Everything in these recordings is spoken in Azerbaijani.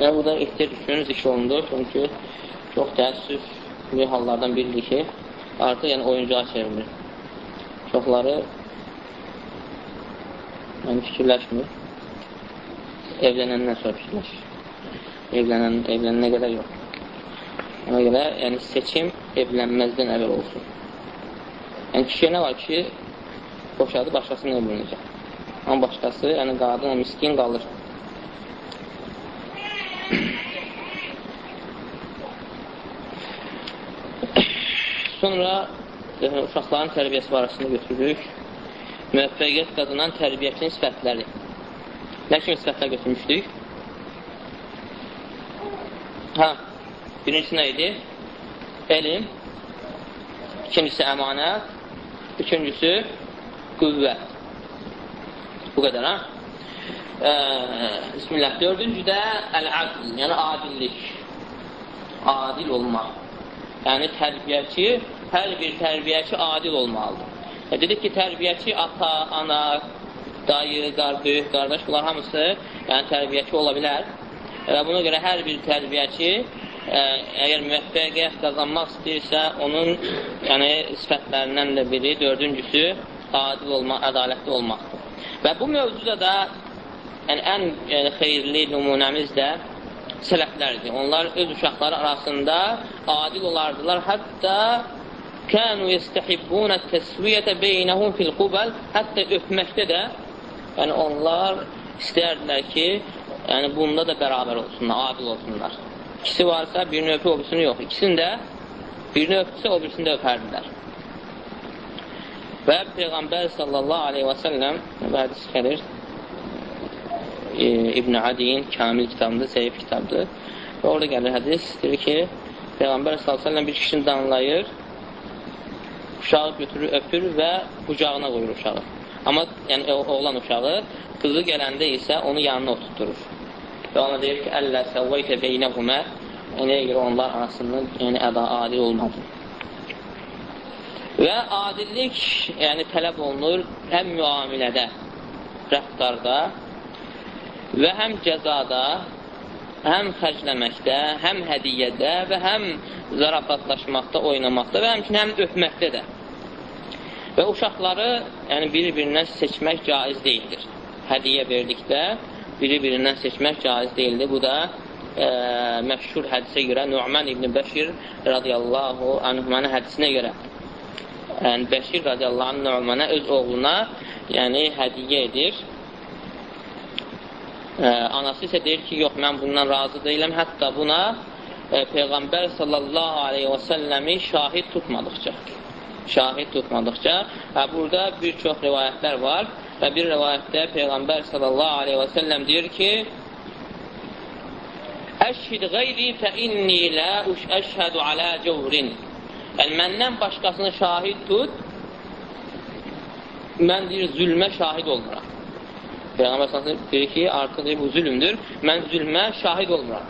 Və bu da ehtiyac üçün zikr olundu. Çünki çox təəssüflü hallardan biridir ki, artıq yəni oyuncağa çevrilir. Çoxları yəni fikirləşmir. Evlənəndən sonra fikirləşir. Evlənən, evlənənə qədər yox. Ona görə, yəni seçim evlənməzdən əvvəl olsun. Yəni kişiyə nə var ki, boşadı, başqasını evlənəcək. Amma başqası, yəni qadın, miskin qalır. Sonra e, uşaqların tərbiyəsi barəsində götürürük. Müvəffəqiyyət qazanan tərbiyəçinin sifətləri. Nə kimi sifətlər götürmüşdük? Hə, birincisi nə idi? Elm, ikincisi əmanət, üçüncüsü qüvvət. Bu qədər, ha? Ə, Bismillah. Dördüncü də əl-adl, yəni adillik. Adil olmaq. Yəni, tərbiyəçi, hər bir tərbiyəçi adil olmalıdır. E, dedik ki, tərbiyəçi ata, ana, dayı, qar, böyük qardaş, bunlar hamısı yəni, tərbiyəçi ola bilər. Və buna görə hər bir tərbiyəçi ə, e, əgər müvəffəqiyyət qazanmaq istəyirsə, onun yəni, sifətlərindən də biri, dördüncüsü adil olmaq, ədalətli olmaqdır. Və bu mövzuda da yəni, ən yəni, xeyirli nümunəmiz də sələflərdir. Onlar öz uşaqları arasında adil olardılar, hətta kənu yəstəhibbunə təsviyyətə beynəhum fil qubəl hətta öpməkdə də yəni onlar istəyərdilər ki, yəni bunda da bərabər olsunlar, adil olsunlar. İkisi varsa birini öpür, o birisini yox. İkisini də birini öpsə, o birisini də öpərdilər. Və Peyğəmbər sallallahu aleyhi və səlləm və hədis gəlir e, İbn-i Adiyin kamil kitabında, zəif kitabdır. Və orada gəlir hədis, deyir ki, Peyğəmbər səlləm bir kişini danlayır uşağı götürür, öpür və qucağına qoyur uşağı. Amma yəni, oğlan uşağı, qızı gələndə isə onu yanına oturtdurur. Və ona deyir ki, əllə səvvəytə beynəhumə yəni, görə onlar arasından yəni, əda adil olmadı. Və adillik yəni, tələb olunur həm müamilədə, rəftarda və həm cəzada, həm xərcləməkdə, həm hədiyyədə və həm zarafatlaşmaqda, oynamaqda və həmçin həm öpməkdə də. Və uşaqları yəni, biri-birindən seçmək caiz deyildir. Hədiyyə verdikdə biri-birindən seçmək caiz deyildir. Bu da e, məşhur hədisə görə Nu'man ibn Bəşir radiyallahu anhümanın hədisinə görə yəni Bəşir radiyallahu anh Nu'mana öz oğluna yəni hədiyyə edir Ə, anası isə deyir ki, yox, mən bundan razı deyiləm. Hətta buna ə, Peyğəmbər sallallahu aleyhi və səlləmi şahid tutmadıqca. Şahid tutmadıqca. Və burada bir çox rivayətlər var. Və bir rivayətdə Peyğəmbər sallallahu aleyhi və səlləm deyir ki, Əşhid qeyri fə inni lə əşhədu alə cəvrin. Yəni, məndən başqasını şahid tut, mən deyir, zülmə şahid olmuram. Peyğəmbər sallallahu deyir ki, artıq deyir, bu zülmdür. Mən zülmə şahid olmuram.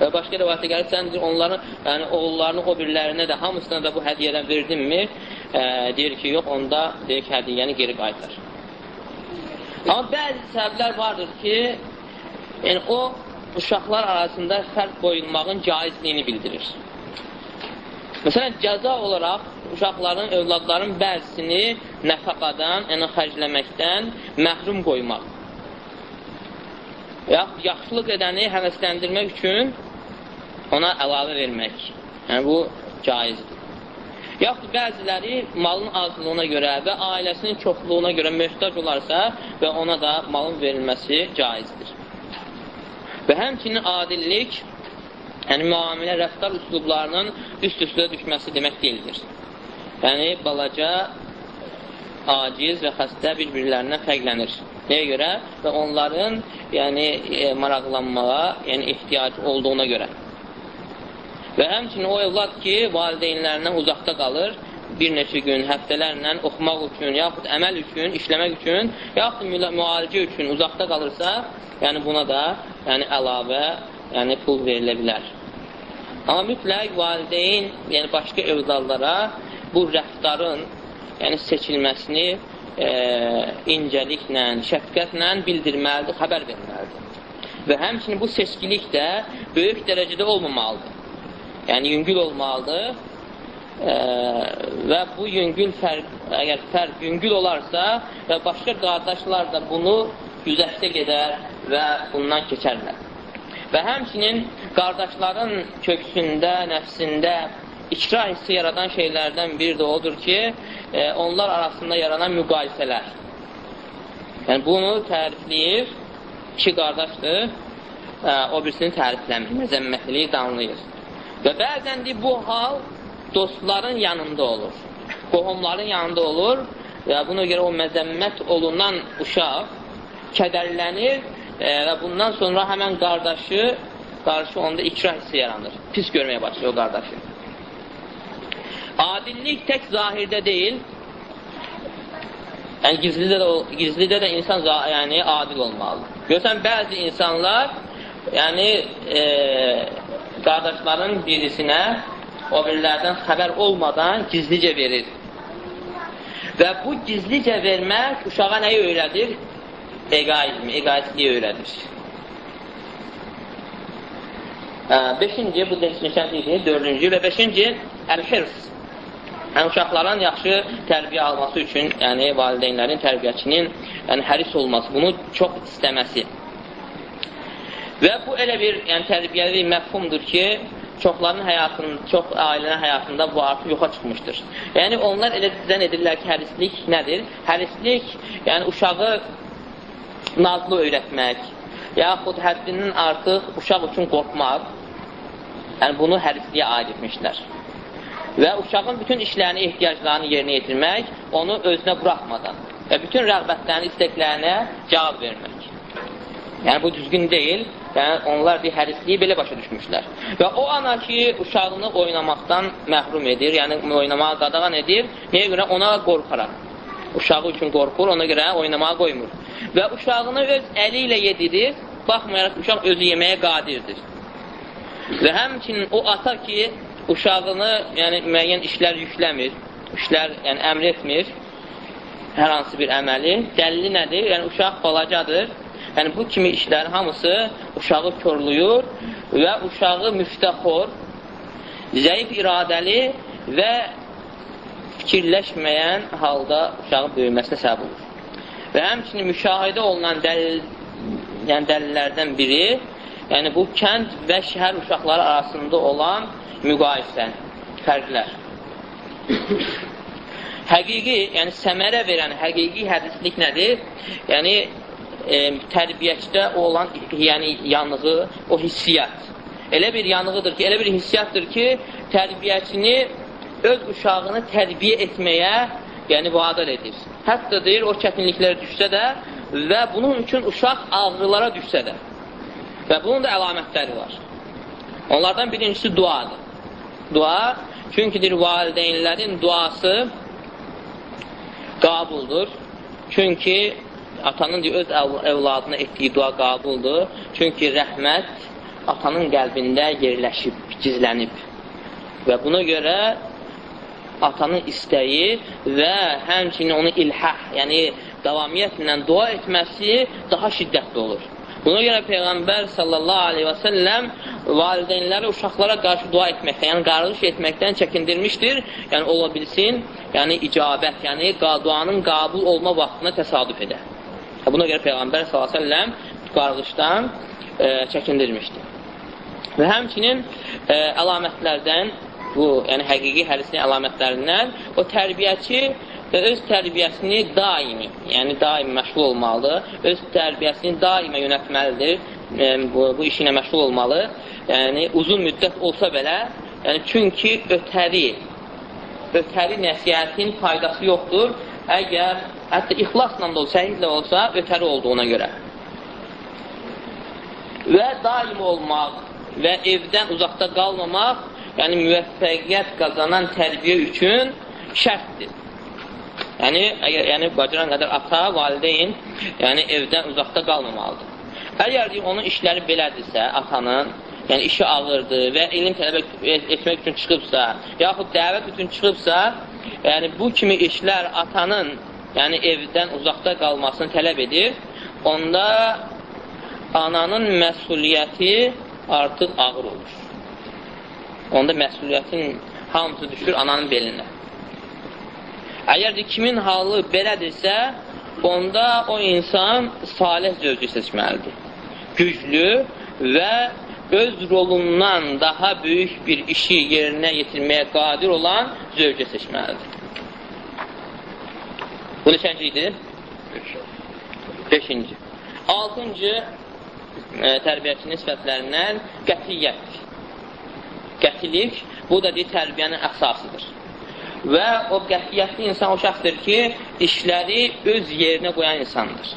Və başqa rivayətdə gəlir, sən onların, yəni oğullarını o birlərinə də hamısına da bu hədiyyədən verdinmi? E, deyir ki, yox, onda deyir ki, hədiyyəni geri qaytar. Amma bəzi səbəblər vardır ki, yəni o uşaqlar arasında fərq qoyulmağın caizliyini bildirir. Məsələn, cəza olaraq uşaqların, övladların bəzisini nəfəqadan, yəni xərcləməkdən məhrum qoymaq. Yaxud yaxşılıq edəni həvəsləndirmək üçün ona əlavə vermək. Yəni, bu caizdir. Yaxud bəziləri malın azlığına görə və ailəsinin çoxluğuna görə möhtac olarsa və ona da malın verilməsi caizdir. Və həmçinin adillik yəni müamilə, rəftar üslublarının üst-üstə düşməsi demək deyildir. Yəni, balaca, aciz və xəstə bir-birlərindən fərqlənir. Nəyə görə? Və onların yəni, e, maraqlanmağa yəni, ehtiyac olduğuna görə. Və həmçinin o evlad ki, valideynlərindən uzaqda qalır, bir neçə gün, həftələrlə oxumaq üçün, yaxud əməl üçün, işləmək üçün, yaxud müalicə üçün uzaqda qalırsa, yəni buna da yəni, əlavə yəni pul verilə bilər. Amma mütləq valideyn, yəni başqa övladlara bu rəftarın yəni seçilməsini e, incəliklə, şəfqətlə bildirməlidir, xəbər verməlidir. Və həmçinin bu seçkilik də böyük dərəcədə olmamalıdır. Yəni, yüngül olmalıdır e, və bu yüngül fərq, əgər fərq yüngül olarsa və başqa qardaşlar da bunu güzəşdə gedər və bundan keçərlər. Və həmçinin qardaşların köksündə, nəfsində ikra hissi yaradan şeylərdən biri də odur ki, e, onlar arasında yaranan müqayisələr. Yəni, bunu tərifləyir, iki qardaşdır, ə, o birisini tərifləmir, məzəmmətliyi danlayır. Və bəzən deyir, bu hal dostların yanında olur, qohumların yanında olur və buna görə o məzəmmət olunan uşaq kədərlənir e, və bundan sonra həmən qardaşı qarşı onda ikra hissi yaranır. Pis görməyə başlıyor o qardaşı. Adillik tək zahirdə deyil, Yəni gizlidə də, gizlidə də insan yəni, adil olmalıdır. Görsən, bəzi insanlar yəni e, qardaşların birisinə o birilərdən xəbər olmadan gizlicə verir. Və bu gizlicə vermək uşağa nəyi öyrədir? Eqaizmi, eqaizliyi öyrədir. Ə, beşinci, bu demişmişən idi, dördüncü və beşinci, əl-hirs. Yəni, uşaqların yaxşı tərbiyə alması üçün, yəni valideynlərin tərbiyəçinin yəni, həris olması, bunu çox istəməsi. Və bu elə bir yəni, tərbiyəli məfhumdur ki, çoxların həyatında, çox ailənin həyatında bu artıq yoxa çıxmışdır. Yəni, onlar elə zən edirlər ki, hərislik nədir? Hərislik, yəni uşağı nazlı öyrətmək, yaxud həddindən artıq uşaq üçün qorxmaq, yəni bunu hərisliyə aid etmişlər və uşağın bütün işlərini, ehtiyaclarını yerinə yetirmək, onu özünə buraxmadan və bütün rəğbətlərini, istəklərinə cavab vermək. Yəni, bu düzgün deyil. Yəni, onlar bir hərisliyi belə başa düşmüşlər. Və o ana ki, uşağını oynamaqdan məhrum edir, yəni oynamağa qadağan edir, niyə görə? Ona qorxaraq. Uşağı üçün qorxur, ona görə oynamağa qoymur. Və uşağını öz əli ilə yedirir, baxmayaraq uşaq özü yeməyə qadirdir. Və həmçinin o ata ki, uşağını yəni, müəyyən işlər yükləmir, işlər yəni, əmr etmir, hər hansı bir əməli. Dəlili nədir? Yəni, uşaq balacadır. Yəni, bu kimi işlərin hamısı uşağı körlüyür və uşağı müftəxor, zəif iradəli və fikirləşməyən halda uşağın böyüməsinə səbəb olur. Və həmçinin müşahidə olunan dəlil, yəni dəlillərdən biri, yəni bu kənd və şəhər uşaqları arasında olan müqayisə, fərqlər. həqiqi, yəni səmərə verən həqiqi hədislik nədir? Yəni, e, tərbiyəçdə olan yəni, yanığı, o hissiyyat. Elə bir yanığıdır ki, elə bir hissiyatdır ki, tərbiyəçini öz uşağını tərbiyə etməyə yəni vadar edir. Hətta deyir, o çətinliklərə düşsə də və bunun üçün uşaq ağrılara düşsə də. Və bunun da əlamətləri var. Onlardan birincisi duadır dua. Çünki deyir, valideynlərin duası qabuldur. Çünki atanın deyir, öz evladına etdiyi dua qabuldur. Çünki rəhmət atanın qəlbində yerləşib, gizlənib. Və buna görə atanın istəyi və həmçinin onu ilhah, yəni davamiyyətlə dua etməsi daha şiddətli olur. Buna görə Peyğəmbər sallallahu aleyhi və səlləm valideynləri uşaqlara qarşı dua etməkdən, yəni qarılış etməkdən çəkindirmişdir. Yəni ola bilsin, yəni icabət, yəni duanın qabul olma vaxtına təsadüf edə. Buna görə Peyğəmbər sallallahu aleyhi və səlləm qarılışdan e, çəkindirmişdir. Və həmçinin e, əlamətlərdən bu, yəni həqiqi hərisinin əlamətlərindən o tərbiyəçi və öz tərbiyəsini daimi, yəni daimi məşğul olmalıdır, öz tərbiyəsini daimə yönətməlidir, yəni, bu, bu işinə məşğul olmalı, yəni uzun müddət olsa belə, yəni çünki ötəri, ötəri nəsiyyətin faydası yoxdur, əgər hətta ixlasla da olsa, səhidlə olsa, ötəri olduğuna görə. Və daim olmaq və evdən uzaqda qalmamaq, yəni müvəffəqiyyət qazanan tərbiyə üçün şərtdir. Yəni, əgər, yəni bacaran qədər ata, valideyn, yəni evdən uzaqda qalmamalıdır. Əgər onun işləri belədirsə, atanın, yəni işi ağırdır və elm tələb etmək üçün çıxıbsa, yaxud dəvət üçün çıxıbsa, yəni bu kimi işlər atanın, yəni evdən uzaqda qalmasını tələb edir, onda ananın məsuliyyəti artıq ağır olur. Onda məsuliyyətin hamısı düşür ananın belinə. Əgər kimin halı belədirsə, onda o insan salih zövcü seçməlidir. Güclü və öz rolundan daha böyük bir işi yerinə yetirməyə qadir olan zövcə seçməlidir. Bu neçənci idi? Beşinci. Altıncı e, tərbiyəçinin sifətlərindən qətiyyət. Qətilik, bu da deyir, tərbiyənin əsasıdır. Və o qətiyyətli insan o şəxsdir ki, işləri öz yerinə qoyan insandır.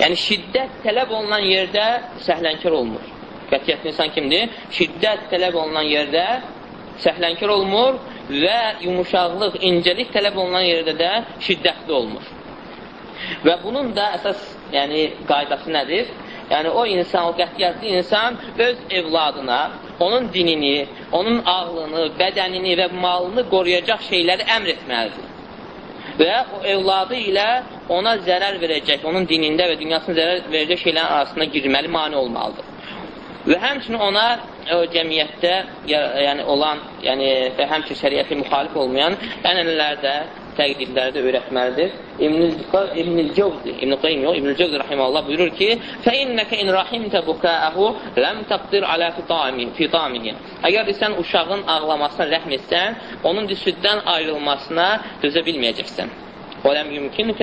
Yəni, şiddət tələb olunan yerdə səhlənkar olmur. Qətiyyətli insan kimdir? Şiddət tələb olunan yerdə səhlənkar olmur və yumuşaqlıq, incəlik tələb olunan yerdə də şiddətli olmur. Və bunun da əsas yəni, qaydası nədir? Yəni, o insan, o qətiyyətli insan öz evladına, onun dinini, onun ağlını, bədənini və malını qoruyacaq şeyləri əmr etməlidir. Və o evladı ilə ona zərər verəcək, onun dinində və dünyasına zərər verəcək şeylərin arasında girməli, mani olmalıdır. Və həmçinin ona o cəmiyyətdə yəni, olan, yəni, və həmçinin şəriyyəti müxalif olmayan ənənələrdə, təqdirlərdə öyrətməlidir. İbn-i Cevzi, İbn-i Qeym yox, İbn-i Cevzi rahiməllah buyurur ki, فَإِنَّكَ اِنْ رَحِمْتَ بُكَاءَهُ لَمْ تَقْدِرْ عَلَى فِطَامِهِ Əgər sən uşağın ağlamasına rəhm etsən, onun süddən ayrılmasına dözə bilməyəcəksən. وَلَمْ يُمْكِنُكَ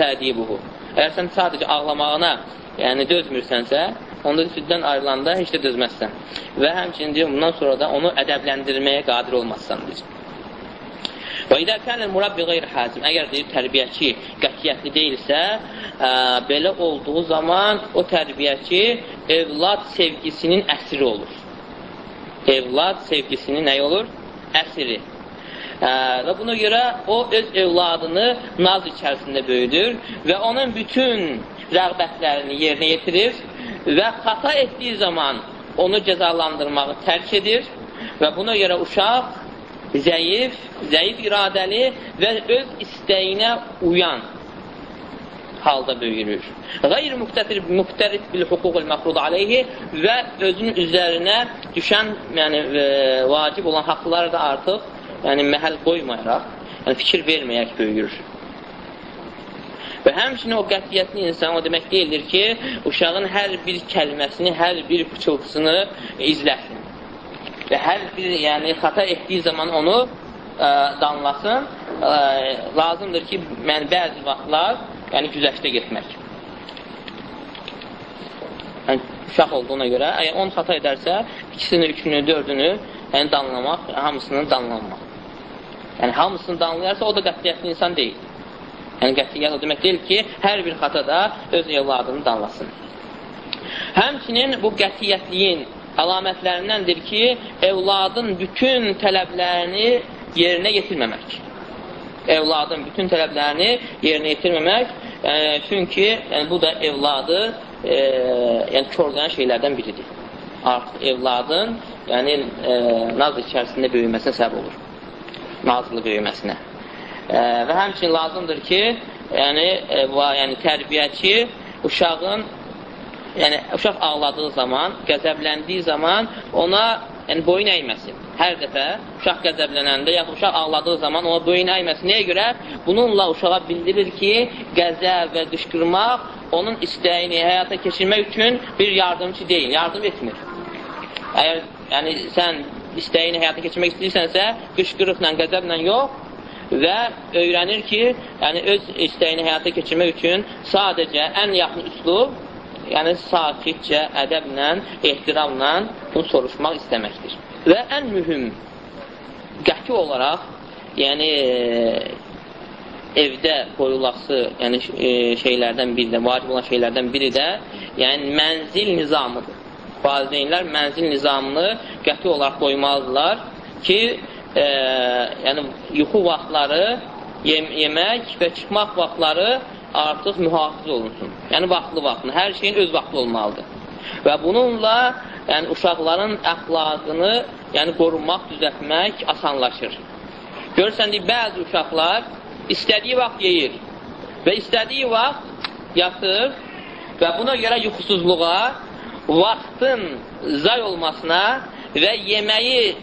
تَأْدِيبُهُ Əgər sən sadəcə ağlamağına yəni dözmürsənsə, onda süddən ayrılanda heç də dözməzsən. Və həmçinin deyir, bundan sonra da onu ədəbləndirməyə qadir olmazsan, deyir. Və idə kənəl murabbi qeyr hazim. Əgər deyir, tərbiyəçi qətiyyətli deyilsə, ə, belə olduğu zaman o tərbiyəçi evlad sevgisinin əsiri olur. Evlad sevgisinin nə olur? Əsiri. Ə, və buna görə o öz evladını naz içərisində böyüdür və onun bütün rəğbətlərini yerinə yetirir və xata etdiyi zaman onu cəzalandırmağı tərk edir və buna görə uşaq zəif, zəif iradəli və öz istəyinə uyan halda böyürür. Qeyr müxtərid bil hüququl məfrud aleyhi və özünün üzərinə düşən, yəni e, vacib olan haqqları da artıq yəni məhəl qoymayaraq, yəni fikir verməyərək böyüyür. Və həmçinin o qətiyyətli insan o demək deyildir ki, uşağın hər bir kəlməsini, hər bir pıçıltısını izləsin və hər bir yəni, xata etdiyi zaman onu ə, e, danlasın, ə, e, lazımdır ki, mən bəzi vaxtlar yəni, güzəşdə getmək. Yəni, uşaq olduğuna görə, əgər 10 xata edərsə, ikisini, üçünü, dördünü yəni, danlamaq, hamısını danlamaq. Yəni, hamısını danlayarsa, o da qətiyyətli insan deyil. Yəni, qətiyyət o demək deyil ki, hər bir xatada öz evladını danlasın. Həmçinin bu qətiyyətliyin əlamətlərindəndir ki, evladın bütün tələblərini yerinə yetirməmək. Evladın bütün tələblərini yerinə yetirməmək, yəni, çünki yəni, bu da evladı e, yəni, körləyən şeylərdən biridir. Artıq evladın yəni, e, naz içərisində böyüməsinə səbəb olur. Nazlı böyüməsinə. E, və həmçin lazımdır ki, yəni, e, va, yəni tərbiyəçi uşağın yəni uşaq ağladığı zaman, qəzəbləndiyi zaman ona yəni, boyun əyməsin. Hər dəfə uşaq qəzəblənəndə, yaxud uşaq ağladığı zaman ona boyun əyməsin. Nəyə görə? Bununla uşağa bildirir ki, qəzəb və qışqırmaq onun istəyini həyata keçirmək üçün bir yardımcı deyil, yardım etmir. Əgər yəni, sən istəyini həyata keçirmək istəyirsənsə, qışqırıqla, qəzəblə yox, və öyrənir ki, yəni öz istəyini həyata keçirmək üçün sadəcə ən yaxın üslub yəni sakitcə, ədəblə, ehtiramla bunu soruşmaq istəməkdir. Və ən mühüm qəti olaraq, yəni evdə qoyulası yəni, e, şeylərdən biri də, vacib olan şeylərdən biri də yəni mənzil nizamıdır. Valideynlər mənzil nizamını qəti olaraq qoymalıdırlar ki, e, yəni yuxu vaxtları, yem yemək və çıxmaq vaxtları artıq mühafizə olunsun. Yəni, vaxtlı vaxtını, hər şeyin öz vaxtı olmalıdır. Və bununla yəni, uşaqların əxlaqını yəni, qorunmaq, düzətmək asanlaşır. Görürsən, deyir, bəzi uşaqlar istədiyi vaxt yeyir və istədiyi vaxt yatır Və buna görə yuxusuzluğa, vaxtın zay olmasına və yeməyi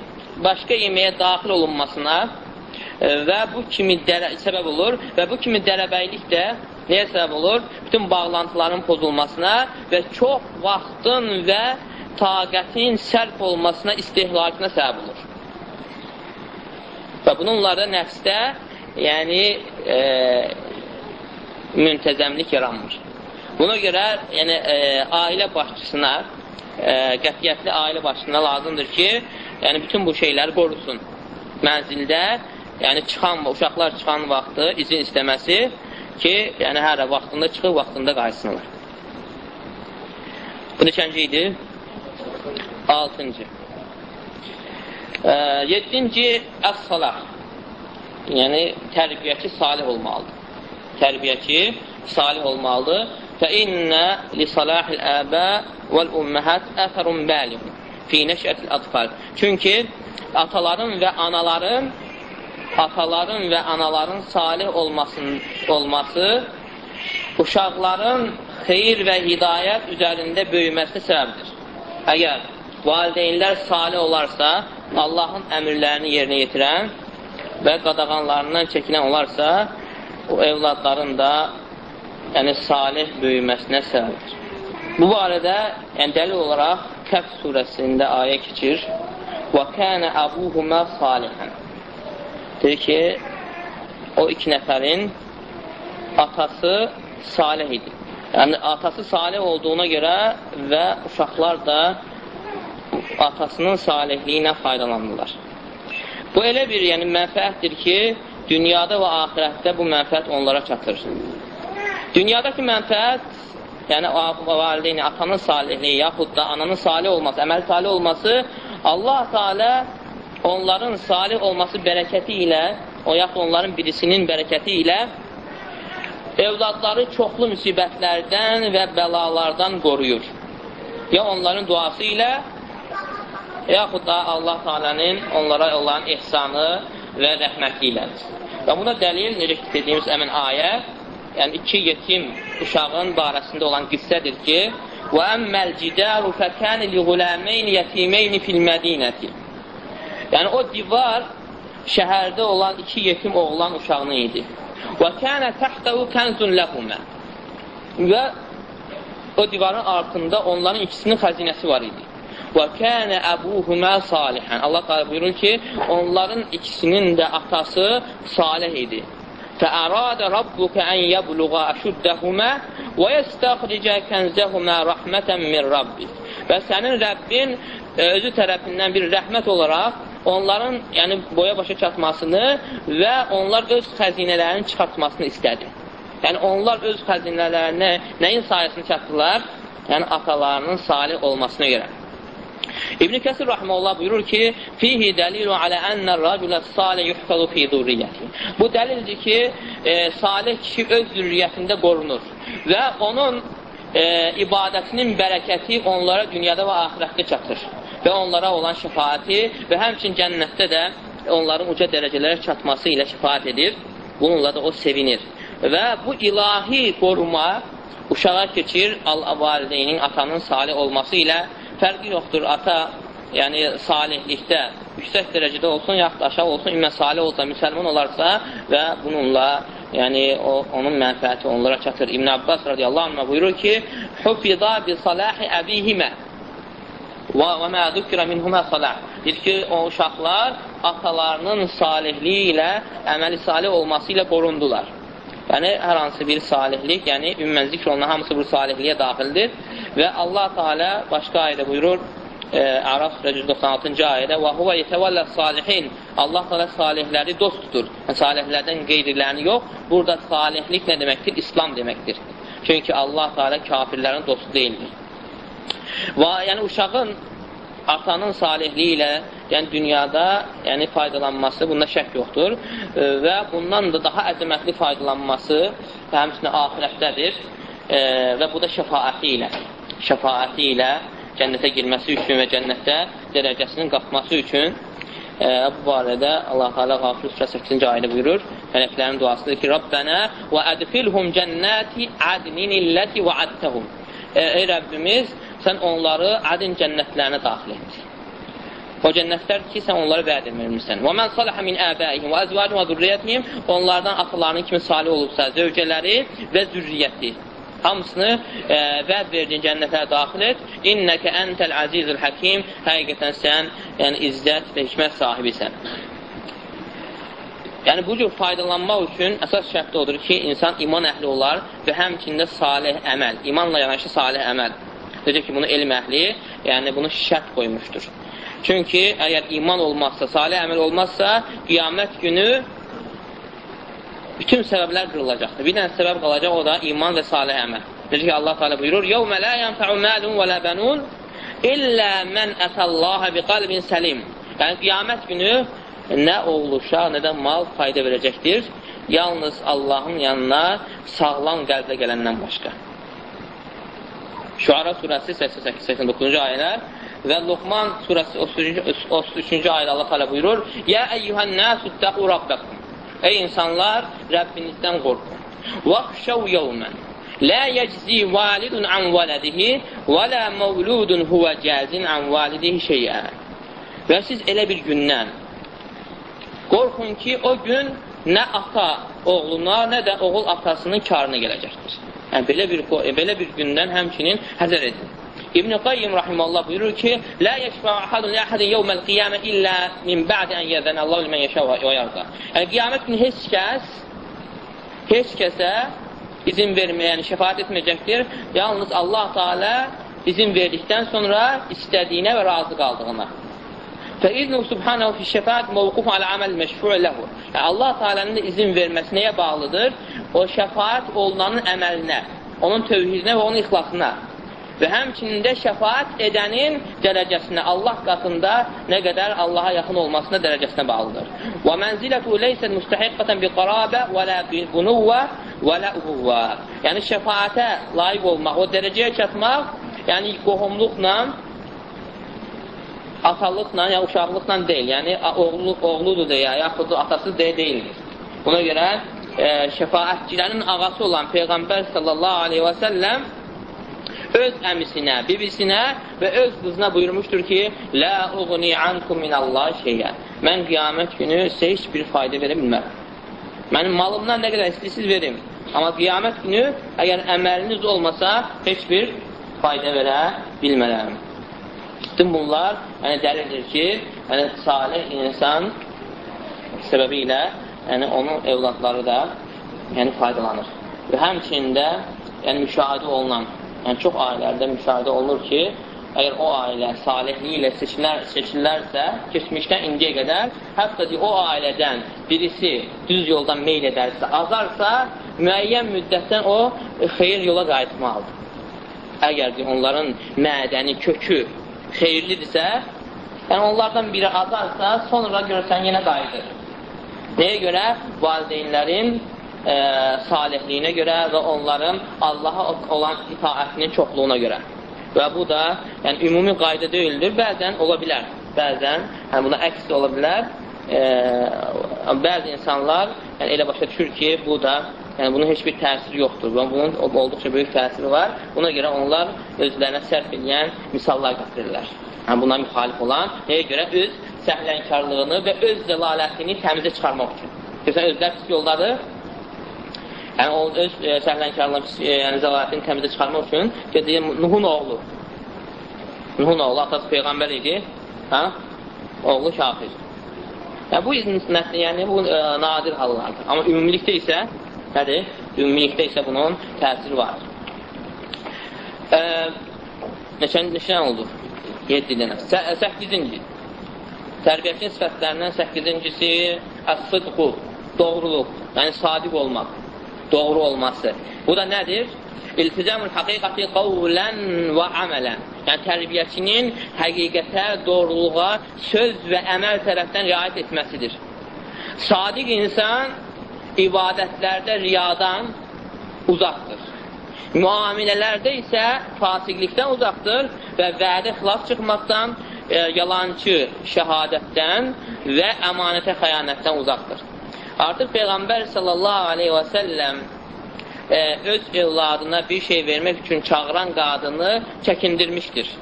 başqa yeməyə daxil olunmasına e, və bu kimi səbəb olur və bu kimi dərəbəylik də nəyə səbəb olur? Bütün bağlantıların pozulmasına və çox vaxtın və taqətin sərf olmasına, istehlakına səbəb olur. Və bununla da nəfsdə yəni e, müntəzəmlik yaranmır. Buna görə yəni, e, ailə başçısına, e, qətiyyətli ailə başçısına lazımdır ki, yəni bütün bu şeyləri qorusun. Mənzildə, yəni çıxan, uşaqlar çıxan vaxtı izin istəməsi ki, yəni hər vaxtında çıxıb, vaxtında qayıtsınlar. Bu neçənci idi? Altıncı. E, yedinci, əs-salah. Yəni, tərbiyəçi salih olmalıdır. Tərbiyəçi salih olmalıdır. Fə innə li salahil əbə vəl-ümməhət əfərun bəlihun fi nəşətil atfal. Çünki ataların və anaların ataların və anaların salih olmasın, olması uşaqların xeyir və hidayət üzərində böyüməsinə səbəbdir. Əgər valideynlər salih olarsa, Allahın əmrlərini yerinə yetirən və qadağanlarından çəkinən olarsa, o evladların da yəni, salih böyüməsinə səbəbdir. Bu barədə yəni, dəlil olaraq Kəf surəsində ayə keçir kənə əbuhumə salihən deyir ki, o iki nəfərin atası salih idi. Yəni, atası salih olduğuna görə və uşaqlar da atasının salihliyi ilə faydalanırlar. Bu elə bir yəni, mənfəətdir ki, dünyada və ahirətdə bu mənfəət onlara çatır. Dünyadakı mənfəət yəni valideyni, atanın salihliyi, yaxud da ananın salih olması, əməl salih olması Allah Teala onların salih olması bərəkəti ilə, o yaxud onların birisinin bərəkəti ilə evladları çoxlu müsibətlərdən və bəlalardan qoruyur. Ya onların duası ilə, yaxud da Allah Teala'nın onlara olan ehsanı və rəhməti ilə. Və buna dəlil, necə ki, dediyimiz əmin ayə, yəni iki yetim uşağın barəsində olan qissədir ki, وَأَمَّا الْجِدَارُ فَكَانِ لِغُلَامَيْنِ يَتِيمَيْنِ فِي الْمَدِينَةِ Yəni o divar şəhərdə olan iki yetim oğlan uşağını idi. وَكَانَ تَحْتَهُ كَنْزٌ لَهُمَا Və o divarın altında onların ikisinin xəzinəsi var idi. وَكَانَ أَبُوهُمَا صَالِحًا Allah da buyurur ki, onların ikisinin də atası salih idi. فأراد ربك أن يبلغ أشدهما ويستخرج كنزهما رحمة من ربك və sənin Rəbbin e, özü tərəfindən bir rəhmət olaraq onların yəni boya başa çatmasını və onlar öz xəzinələrini çıxartmasını istədi. Yəni onlar öz xəzinələrini nəyin sayəsində çatdılar? Yəni atalarının salih olmasına görə. İbn Kəsir rahmeullah buyurur ki: "Fihi dalilu ala anna ar-racula salih yuhfazu fi zurriyyati." Bu dəlildir ki, e, salih kişi öz zürriyyətində qorunur və onun e, ibadətinin bərəkəti onlara dünyada və axirətdə çatır və onlara olan şəfaəti və həmçin cənnətdə də onların uca dərəcələrə çatması ilə şəfaət edir. Bununla da o sevinir. Və bu ilahi qoruma uşağa keçir al-valideynin, atanın salih olması ilə fərqi yoxdur. Ata, yəni salihlikdə yüksək dərəcədə olsun, yaxud aşağı olsun, ümmə salih olsa, müsəlman olarsa və bununla yəni o, onun mənfəəti onlara çatır. İbn Abbas radiyallahu anh buyurur ki, Hufida bi salahi əbihimə və mə zükirə minhumə salah. Deyir ki, o uşaqlar atalarının salihliyi ilə, əməli salih olması ilə qorundular. Yəni, hər hansı bir salihlik, yəni ümmən zikr olunan hamısı bu salihliyə daxildir. Və Allah Teala başqa ayədə buyurur, e, surə 196-cı ayədə və huvə yetəvəllə salihin Allah Teala salihləri dost tutur. Yəni, salihlərdən qeyrilərini yox. Burada salihlik nə deməkdir? İslam deməkdir. Çünki Allah Teala kafirlərin dostu deyildir. Və yəni uşağın atanın salihliyi ilə yəni dünyada yəni faydalanması, bunda şək yoxdur və bundan da daha əzəmətli faydalanması həmçinin axirətdədir e, və bu da şəfaəti ilə şəfaəti ilə cənnətə girməsi üçün və cənnətdə dərəcəsinin qalxması üçün e, bu barədə Allah Teala Qafir surə 8-ci ayədə buyurur. Mələklərin duasıdır ki, Rabbənə və ədxilhum cənnəti adnin illəti va'adtəhum. ey Rəbbimiz, sən onları adın cənnətlərinə daxil etdin. O cənnətlər ki, sən onları vəd etmirsən. Və mən salihə min əbəihim və əzvacim və zürriyyətmiyim onlardan atalarının kimi salih olubsa, zövcələri və zürriyyəti. Hamısını e, vəd verdiyin cənnətlərə daxil et. İnnəkə əntəl əzizül həkim. Həqiqətən sən yəni, izzət və hikmət sahibisən. Yəni, bu cür faydalanmaq üçün əsas şərt odur ki, insan iman əhli olar və həmçində salih əməl, imanla yanaşı salih əməl. Necə ki, bunu elm əhli, yəni bunu şərt qoymuşdur. Çünki əgər iman olmazsa, salih əməl olmazsa, qiyamət günü bütün səbəblər qırılacaqdır. Bir dənə səbəb qalacaq, o da iman və salih əməl. Necə ki, Allah Teala buyurur, "Yevmə la yenfa'u malun və la banun illə men atallaha biqalbin salim." Yəni qiyamət günü nə oğlu, uşaq, nə də mal fayda verəcəkdir. Yalnız Allahın yanına sağlam qəlblə gələndən başqa. Şuara surəsi 88-89-cu ayələr və Luqman surəsi 33-cü ayədə Allah təala buyurur: "Ya eyyuhan nasu taqu rabbakum." Ey insanlar, Rəbbinizdən qorxun. "Vaqşaw yawman la yeczi validun an valadihi və la mavludun huwa cazin an validihi şey'a." Və siz elə bir gündən qorxun ki, o gün nə ata oğluna, nə də oğul atasının karına gələcəkdir. Yəni, belə bir, belə bir gündən həmçinin həzər edin. İbn Qayyim rahimeullah buyurur ki: "La yeşfa ahadun li ahadin yawmal qiyamah illa min ba'di an yadana Allah limen yasha və yarda." Yəni qiyamət günü heç kəs heç kəsə izin verməyən, yəni şəfaət etməyəcəkdir. Yalnız Allah Taala izin verdikdən sonra istədiyinə və razı qaldığına. Fəiznu subhanahu fi şəfaət mövquf alə aməl məşfu' ləhu. Yəni Allah Taala'nın izin verməsi nəyə bağlıdır? O şəfaət olunanın əməlinə, onun tövhidinə və onun ixlasına və həmçinin də şəfaət edənin dərəcəsinə, Allah qatında nə qədər Allaha yaxın olmasına dərəcəsinə bağlıdır. Və mənzilətu leysən müstəhiqqətən bi qarabə və lə bi bunuvvə və lə uhuvvə. Yəni, şəfaətə layiq olmaq, o dərəcəyə çatmaq, yəni qohumluqla, atalıqla, ya uşaqlıqla deyil. Yəni, oğlu, oğludur deyə, yaxud atası deyə deyildir. Buna görə e, şəfaətçilərin ağası olan Peyğəmbər sallallahu aleyhi və səlləm öz əmisinə, bibisinə və öz qızına buyurmuşdur ki, Lə uğni ankum minallah şeyə. Mən qiyamət günü sizə heç bir fayda verə bilmərəm. Mənim malımdan nə qədər istəyirsiniz verim. Amma qiyamət günü əgər əməliniz olmasa, heç bir fayda verə bilmərəm. Bütün bunlar yəni, dəlildir ki, yəni, salih insan səbəbi ilə yəni, onun evladları da yəni, faydalanır. Və həmçində yəni, müşahidə olunan Yəni, çox ailələrdə müşahidə olunur ki, əgər o ailə salihliyi ilə seçilər, seçilərsə, keçmişdən indiyə qədər, hətta ki, o ailədən birisi düz yoldan meyl edərsə, azarsa, müəyyən müddətdən o xeyir yola qayıtmalıdır. Əgər ki, onların mədəni, kökü xeyirlidirsə, yəni onlardan biri azarsa, sonra görürsən yenə qayıdır. Nəyə görə? Valideynlərin e, salihliyinə görə və onların Allaha olan itaətinin çoxluğuna görə. Və bu da yəni, ümumi qayda deyildir. Bəzən ola bilər. Bəzən yəni, buna əks ola bilər. E, bəzi insanlar yəni, elə başa düşür ki, bu da yəni, bunun heç bir təsiri yoxdur. Və bunun olduqca böyük təsiri var. Buna görə onlar özlərinə sərf edən misallar gətirirlər. Yəni, buna müxalif olan, nəyə görə? Öz səhlənkarlığını və öz zəlalətini təmizə çıxarmaq üçün. Görsən, özlər pis yoldadır, Yəni, o öz e, səhlənkarlığını, e, yəni zəlalətini təmizə çıxarmaq üçün gedir Nuhun oğlu. Nuhun oğlu, atası Peyğəmbər idi. Hə? Oğlu kafir. Yəni, bu nəsli, yəni bu e, nadir hallardır. Amma ümumilikdə isə, nədir? Ümumilikdə isə bunun təsiri var. E, neçə, neçə oldu? 7 dənə. 8-ci. Tərbiyyəçinin sifətlərindən 8-incisi əs-sıdqu, doğruluq, yəni sadiq olmaq doğru olması. Bu da nədir? İltizamul haqiqati qavlən və əmələn. Yəni, tərbiyəçinin həqiqətə, doğruluğa, söz və əməl tərəfdən riayət etməsidir. Sadiq insan ibadətlərdə riyadan uzaqdır. Müamilələrdə isə fasiqlikdən uzaqdır və vədə xilaf çıxmaqdan, e, yalancı şəhadətdən və əmanətə xəyanətdən uzaqdır. Artıq Peyğəmbər sallallahu aleyhi və səlləm e, öz evladına bir şey vermək üçün çağıran qadını çəkindirmişdir.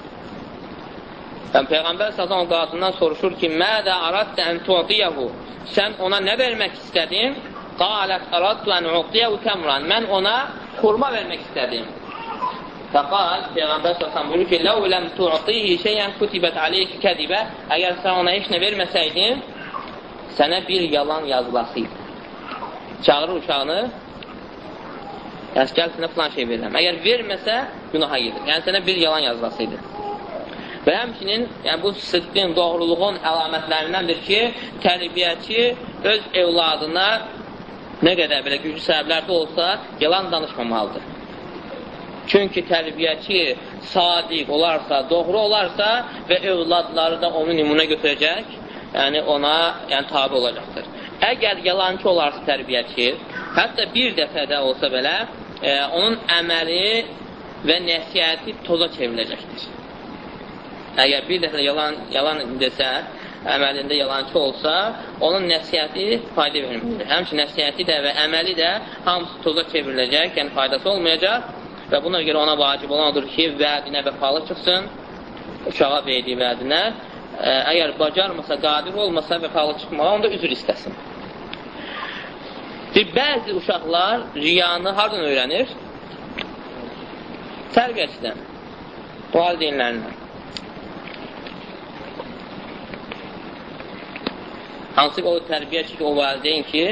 Yəni, Peyğəmbər sazan o qadından soruşur ki, Mədə araddə ən tuadiyahu Sən ona nə vermək istədin? Qalət araddə ən uqdiyahu kəmran Mən ona xurma vermək istədim. Fəqal, Peyğəmbər sazan buyurur ki, Ləv ləm tuatihi şeyən kutibət aleyki kədibə Əgər sən ona heç nə verməsəydin, sənə bir yalan yazılasıydı. Çağırır uşağını, yəni gəl sənə filan şey verirəm. Əgər verməsə, günaha gedir. Yəni sənə bir yalan yazılasıydı. Və həmçinin yəni, bu sıddqin, doğruluğun əlamətlərindəndir ki, tərbiyəçi öz evladına nə qədər belə güclü səbəblər də olsa, yalan danışmamalıdır. Çünki tərbiyəçi sadiq olarsa, doğru olarsa və övladları da onu nümunə götürəcək, yəni ona yəni, tabi olacaqdır. Əgər yalancı olarsa tərbiyəçi, hətta bir dəfə də olsa belə, e, onun əməli və nəsiyyəti toza çevriləcəkdir. Əgər bir dəfə yalan, yalan desə, əməlində yalancı olsa, onun nəsiyyəti fayda verməkdir. Həmçin nəsiyyəti də və əməli də hamısı toza çevriləcək, yəni faydası olmayacaq və buna görə ona vacib olan odur ki, vədinə vəfalı çıxsın, uşağa verdiyi vədinə əgər bacarmasa, qadir olmasa və falı çıxmağa, onda üzr istəsin. Bir, bəzi uşaqlar riyanı hardan öyrənir? Tərbiyəçidən, valideynlərindən. Hansı ki, o tərbiyəçi ki, o valideyn ki,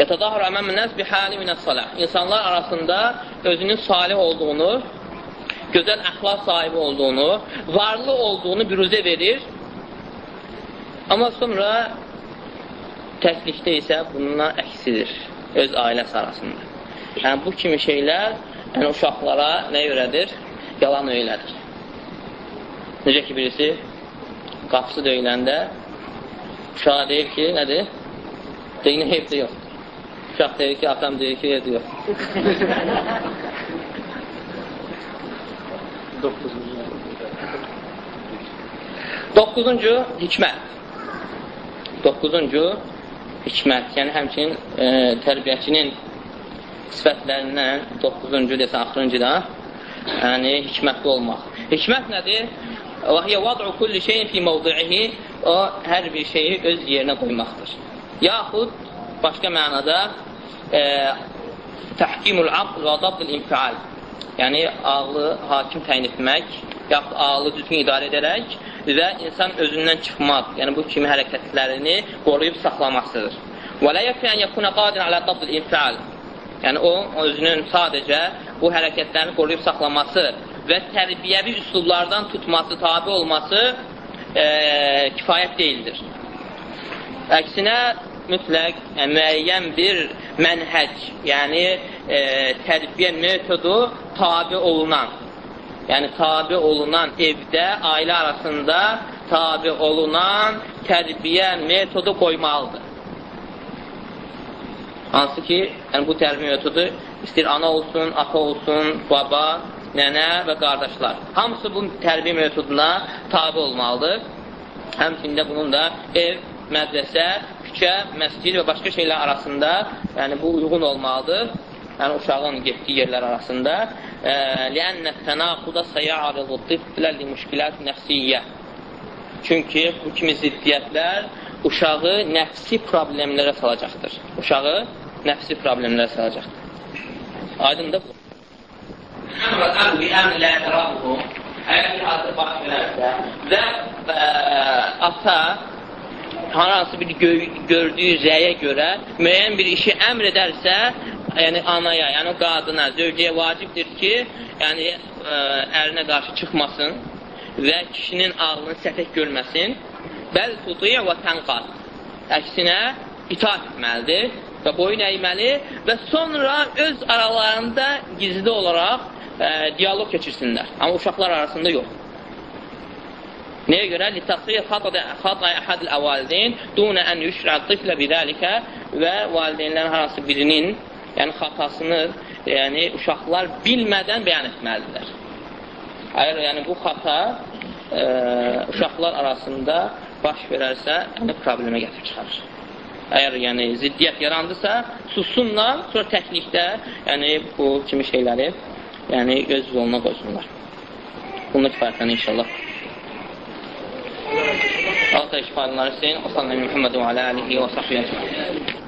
yətədahır əməm nəs bi hali minəs salah. İnsanlar arasında özünün salih olduğunu gözəl əxlaq sahibi olduğunu, varlı olduğunu büruzə verir. Amma sonra təklikdə isə bundan əksidir öz ailəsi arasında. Yəni, bu kimi şeylər yəni, uşaqlara nə öyrədir? Yalan öylədir. Necə ki, birisi qapısı döyüləndə uşağa deyir ki, nədir? Deyini heyb yox. Uşaq deyir ki, atam deyir ki, heyb yox. 9-cu hikmət. 9-cu hikmət, yəni həmçinin e, tərbiyəçinin sifətlərindən 9-cu desə axırıncı da yəni hikmətli olmaq. Hikmət nədir? Və hiyə vad'u kulli şeyin fi mavdi'ihi O, hər bir şeyi öz yerinə qoymaqdır. Yaxud, başqa mənada e, təhkimul aql və dabdil infial yəni ağlı hakim təyin etmək, yaxud ağlı düzgün idarə edərək və insan özündən çıxmaq, yəni bu kimi hərəkətlərini qoruyub saxlamasıdır. Və lə yəkfi ən yəkuna qadir alə dabdil infial. Yəni o, özünün sadəcə bu hərəkətlərini qoruyub saxlaması və tərbiyəvi üslublardan tutması, tabi olması e, kifayət deyildir. Əksinə, mütləq yəni, müəyyən bir mənhəc, yəni e, tərbiyə metodu tabi olunan, yəni tabi olunan evdə, ailə arasında tabi olunan tərbiyə metodu qoymalıdır. Hansı ki, yəni bu tərbiyə metodu istəyir ana olsun, ata olsun, baba, nənə və qardaşlar. Hamısı bu tərbiyə metoduna tabi olmalıdır. Həmçində bunun da ev, mədrəsə, küçə, məscid və başqa şeylər arasında yəni bu uyğun olmalıdır. Yəni uşağın getdiyi yerlər arasında. Lənnə tənaquda sayarıdu tiflə li müşkilat nəfsiyyə. Çünki bu kimi ziddiyyətlər uşağı nəfsi problemlərə salacaqdır. Uşağı nəfsi problemlərə salacaqdır. Aydın da bu. Əmr lə tərabıhu əgər bir hadır baş verərsə və ə, ata hansı bir gö gördüyü rəyə görə müəyyən bir işi əmr edərsə, yəni anaya, yəni qadına, zövcəyə vacibdir ki, yəni ə, ərinə qarşı çıxmasın və kişinin ağlını səfək görməsin. Bəl tutuya və tənqad. Əksinə, itaat etməlidir və boyun əyməli və sonra öz aralarında gizli olaraq e, dialog keçirsinlər. Amma uşaqlar arasında yox. Nəyə görə? Litasir xata əhədil əvalideyn dunə ən yüşrə tiflə bidəlikə və valideynlərin harası birinin yəni xatasını yəni uşaqlar bilmədən bəyan etməlidirlər. Əgər yəni bu xata e, uşaqlar arasında baş verərsə, yəni problemə gətirib çıxarır. əgər yəni ziddiyyət yarandısa, sussunlar, sonra təklikdə, yəni bu kimi şeyləri yəni öz yoluna qoysunlar. Bununla kifayətlənir inşallah. Allah təşkifatları istəyin. O sallallahu Muhammed və alə alihi və sahbiyyət.